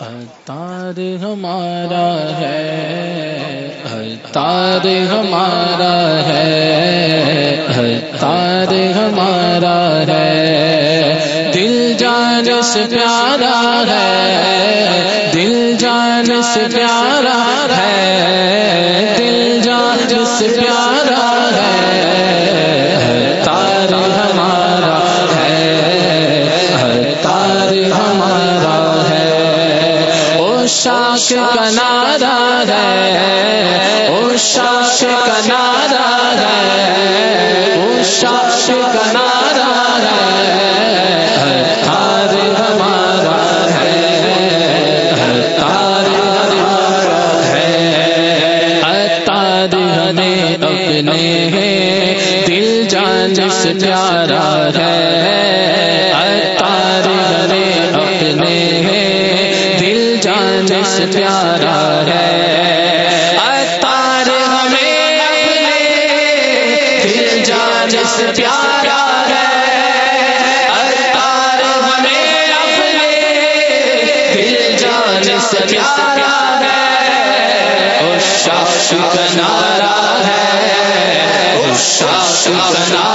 اتار ہمارا ہے اتار ہمارا ہے اتار ہمارا ہے۔ دل جانس پیارا ہے، دل جانس سے پیارا کا نارا ہے۔ او شاش کا نارا ہے۔ او شاش کا نارا ہے تار ہمارا ہے۔ تار ہمارا ہے۔ تار ہمیں اپنے دل جان سے پیارا ہے۔ پیارا ہے۔ تار ہمیں۔ اپنے دل جان سے پیارا ہے۔ تار ہمیں اپنے۔ دل جان سے پیارا ہے۔ او شاش نارا ہے۔ او شاش نارا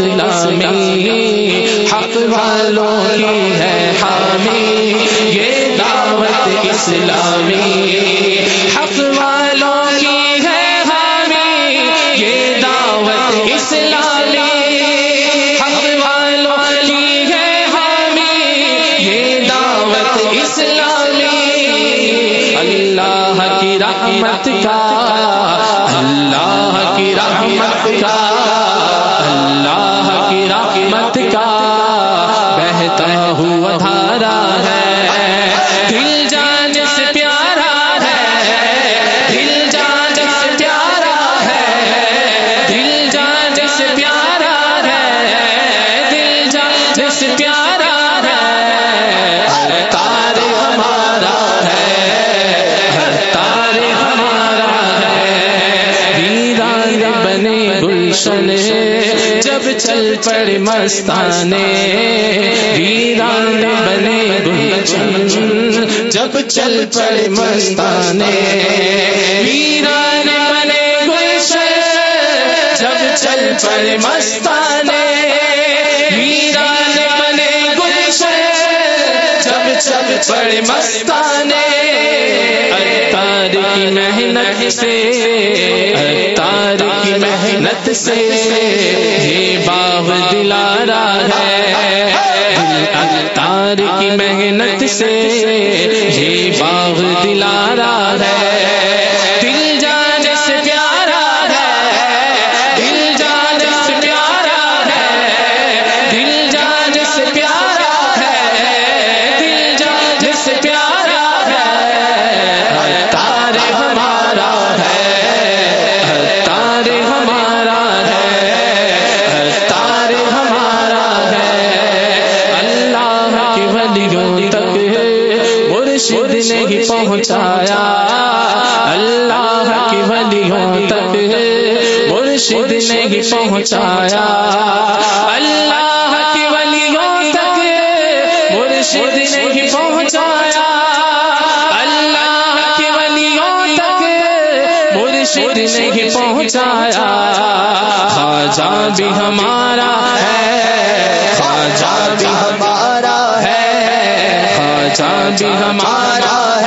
سلا مستانے، ویران بنے گلشن جب چل پڑے مستانے، ویران بنے گلشن جب چل پڑے مستانے، ویران بنے گلشن جب چل پڑے مستانے۔ تار کی محنت سے تار کی محنت سے یہ باغ دلارا ہے۔ تار کی محنت سے پہنچایا اللہ کی ولیوں تک مرشد نے ہی پہنچایا۔ اللہ کی ولیوں تک مرشد نے ہی پہنچایا۔ خواجہ بھی ہمارا ہے۔ خواجہ بھی ہمارا ہے۔ خواجہ بھی ہمارا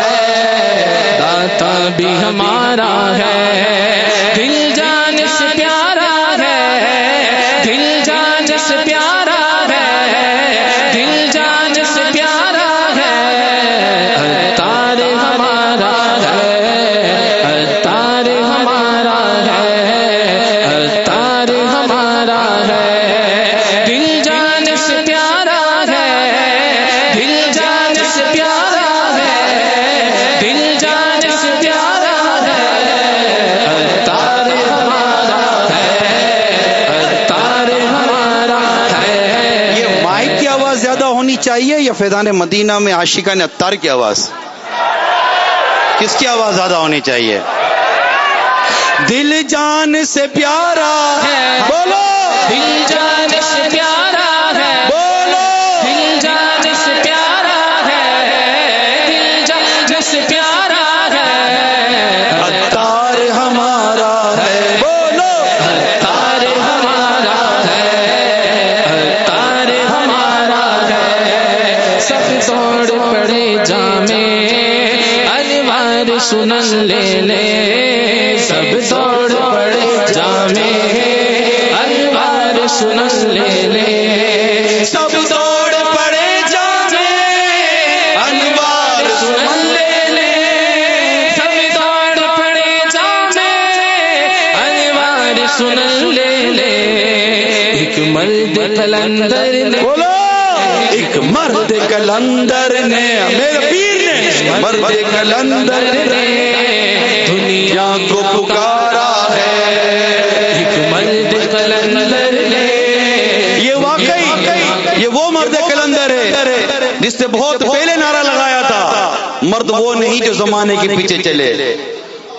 یا فیضان مدینہ میں عاشقہ نے اتار کی آواز؟ کس کی آواز زیادہ ہونی چاہیے؟ دل جان سے پیارا ہے۔ بولو۔ دل جان سے پیارا ہے۔ بولو۔ انوار سنن لے لے سب توڑ پڑے جانے، انوار سنن لے لے، سب توڑ پڑے جامے انوار سنن لے لے۔ ایک مرد کلندر نے، بولو! ایک مرد کلندر نے، میرے پیر نے، مرد کلندر نے، دنیا کو پکارا۔ مرد کلندر ہے، جس نے بہت پہلے نعرہ لگایا تھا۔ مرد وہ نہیں جو زمانے کے پیچھے چلے،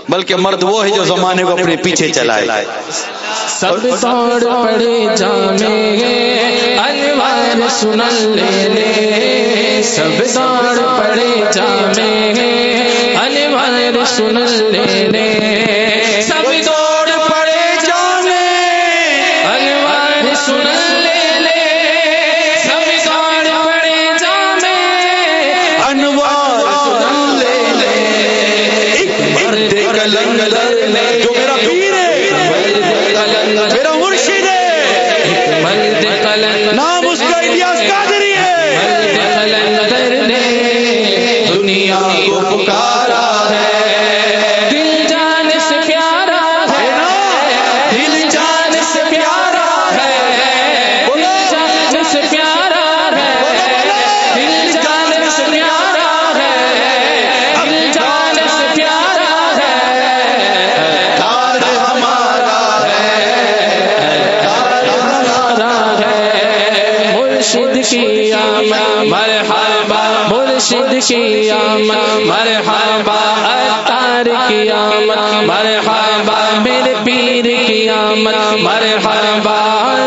بلکہ مرد وہ ہے جو زمانے کو اپنے پیچھے چلائے۔ سب توڑ پڑے جانے، انوار سنن لے لے سب توڑ پڑے جانے، انوار سنن لے لے ہے نام اس کا الیاس قادری ہے۔ دنیا مرشد کی آمد، مرحبا اتار کی آمد، مرحبا، میرے پیر کی آمد، مرحبا،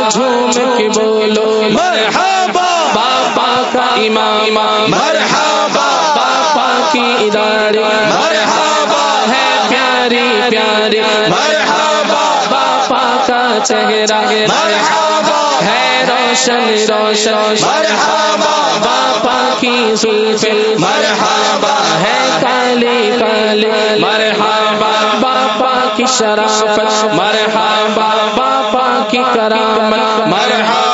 جھوم کے بولو، مرحبا، باپا کا امام مرحبا، باپا کی ادارے، مرحبا، ہے پیاری پیاری، مرحبا، باپا کا چہرہ، مرحبا ہے روشن روشن، مرحبا، باپا کی سلف مرحبا ہے کالی کالی مرحبا، باپا کی شرافت۔ مرحبا، باپا کی کرامت۔ مرحبا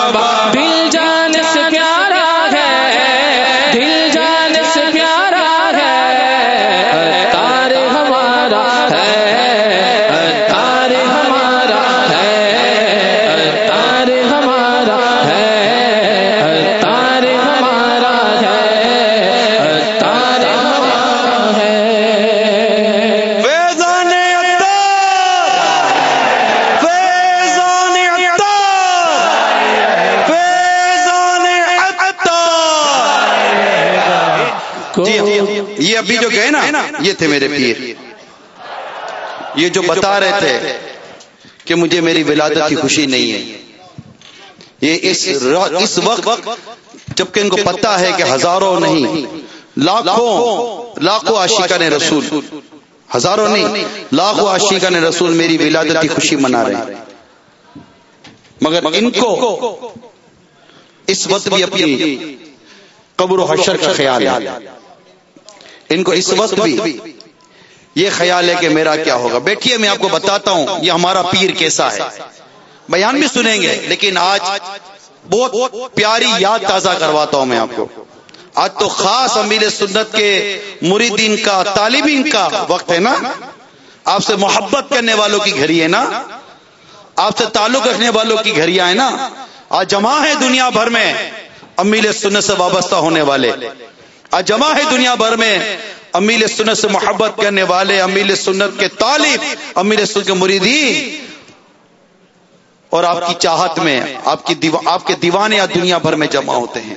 ابھی جو گئے نا، یہ تھے میرے پیر۔ یہ جو بتا رہے تھے کہ مجھے میری ولادت کی خوشی نہیں ہے۔ یہ اس اس وقت جبکہ ان کو پتا ہے کہ ہزاروں نہیں، لاکھوں لاکھوں عاشقہ نے رسول۔ ہزاروں نہیں، لاکھوں عاشقہ نے رسول میری ولادت کی خوشی منا رہے ہیں۔ مگر ان کو اس وقت بھی اپنی قبر و حشر کا خیال ہے۔ ان کو اس وقت بھی یہ خیال ہے کہ میرا کیا ہوگا؟ بیٹھیے میں آپ کو بتاتا ہوں یہ ہمارا پیر کیسا ہے۔ بیان بھی سنیں گے لیکن آج بہت پیاری یاد تازہ کرواتا ہوں میں آپ کو۔ آج تو خاص امیر سنت کے مریدین کا طالبین کا وقت ہے نا؟ آپ سے محبت کرنے والوں کی گھڑی ہے نا؟ آپ سے تعلق رکھنے والوں کی گھڑیاں ہیں نا؟ آج جمع ہے دنیا بھر میں امیل سنت سے وابستہ ہونے والے۔ آج جمع ہے دنیا بھر میں۔ امیل سنت سے محبت کرنے والے، امیل سنت کے طالب، امیل سنت کے مریدی۔ اور آپ کی چاہت میں، آپ کی آپ کے دیوانے دنیا بھر میں جمع ہوتے ہیں۔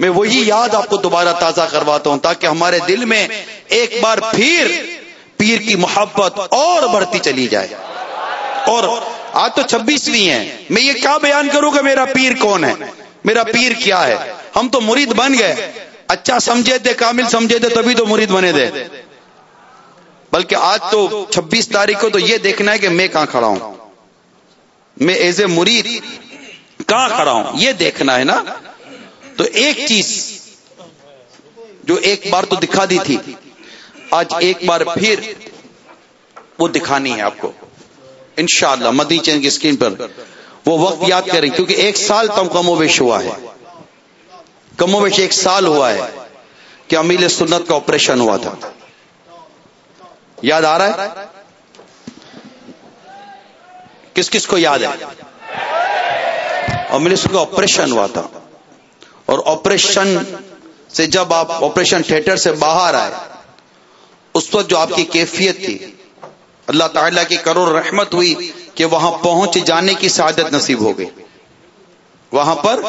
میں وہی یاد آپ کو دوبارہ تازہ کرواتا ہوں تاکہ ہمارے دل میں ایک بار پھر پیر کی محبت اور بڑھتی چلی جائے۔ اور آج تو چھبیسویں ہے۔ میں یہ کیا بیان کروں کہ میرا پیر کون ہے؟ میرا پیر کیا ہے؟ ہم تو مرید بن گئے۔ اچھا سمجھے تھے کامل سمجھے تھے تبھی تو مرید بنے تھے بلکہ آج تو چھبیس تاریخ کو تو یہ دیکھنا ہے کہ میں کہاں کھڑا ہوں۔ میں ایز اے مرید کہاں کھڑا ہوں؟ یہ دیکھنا ہے نا۔ تو ایک چیز جو ایک بار تو دکھا دی تھی، آج ایک بار پھر وہ دکھانی ہے آپ کو۔ انشاءاللہ مدی چین کی اسکرین پر۔ وہ وقت یاد کریں، کیونکہ ایک سال تم کم و بیش ہوا ہے۔ کم و بیش ایک سال ہوا ہے کہ امیل سنت کا آپریشن ہوا تھا۔ یاد آ رہا ہے؟ کس کس کو یاد ہے؟ امیل سنت کا آپریشن ہوا تھا۔ اور آپریشن سے جب آپ آپریشن تھیٹر سے باہر آئے، اس وقت جو آپ کی کیفیت تھی، اللہ تعالیٰ کی کروڑ رحمت ہوئی کہ وہاں پہنچ جانے کی سعادت نصیب ہو گئی۔ وہاں پر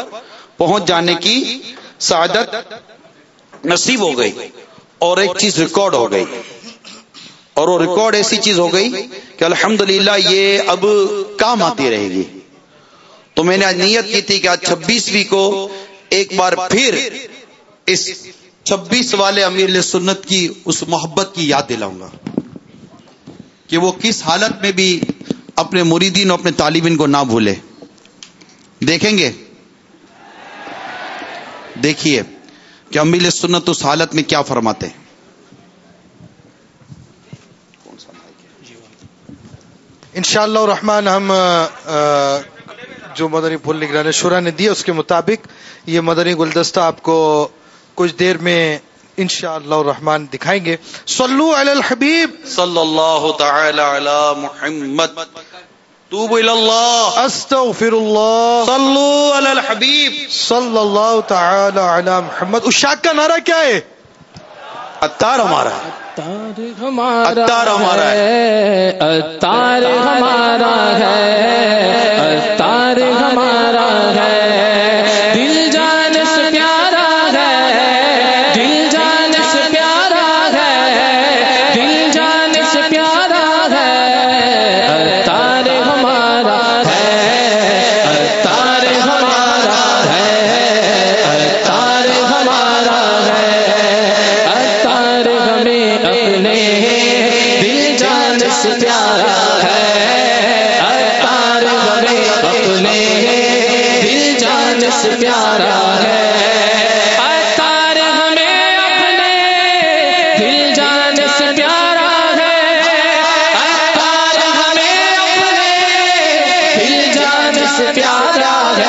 پہنچ جانے کی سعادت نصیب ہو گئی اور ایک چیز ریکارڈ ہو گئی۔ اور وہ ریکارڈ ایسی چیز ہو گئی کہ الحمدللہ یہ اب کام آتی رہے گی۔ تو میں نے آج نیت کی تھی کہ آج چھبیسویں کو ایک بار پھر اس چھبیس والے امیر سنت کی اس محبت کی یاد دلاؤں گا۔ کہ وہ کس حالت میں بھی اپنے مریدین اور اپنے طالبین کو نہ بھولے۔ دیکھیں گے دیکھیے کہ امیل سنت اس حالت میں کیا فرماتے ہیں؟ انشاءاللہ الرحمن ہم جو مدنی پھول نگران شورا نے دیا اس کے مطابق یہ مدنی گلدستہ آپ کو کچھ دیر میں انشاءاللہ الرحمن دکھائیں گے۔ صلو علی الحبیب۔ صلی اللہ تعالی علی محمد۔ توبو اللہ. استغفر اللہ. صلو علی الحبیب. صلی اللہ تعالی علی محمد. اشاق کا نعرہ کیا ہے؟ اتار ہمارا. اتار ہمارا اتار ہمارا ہے اتار ہمارا ہے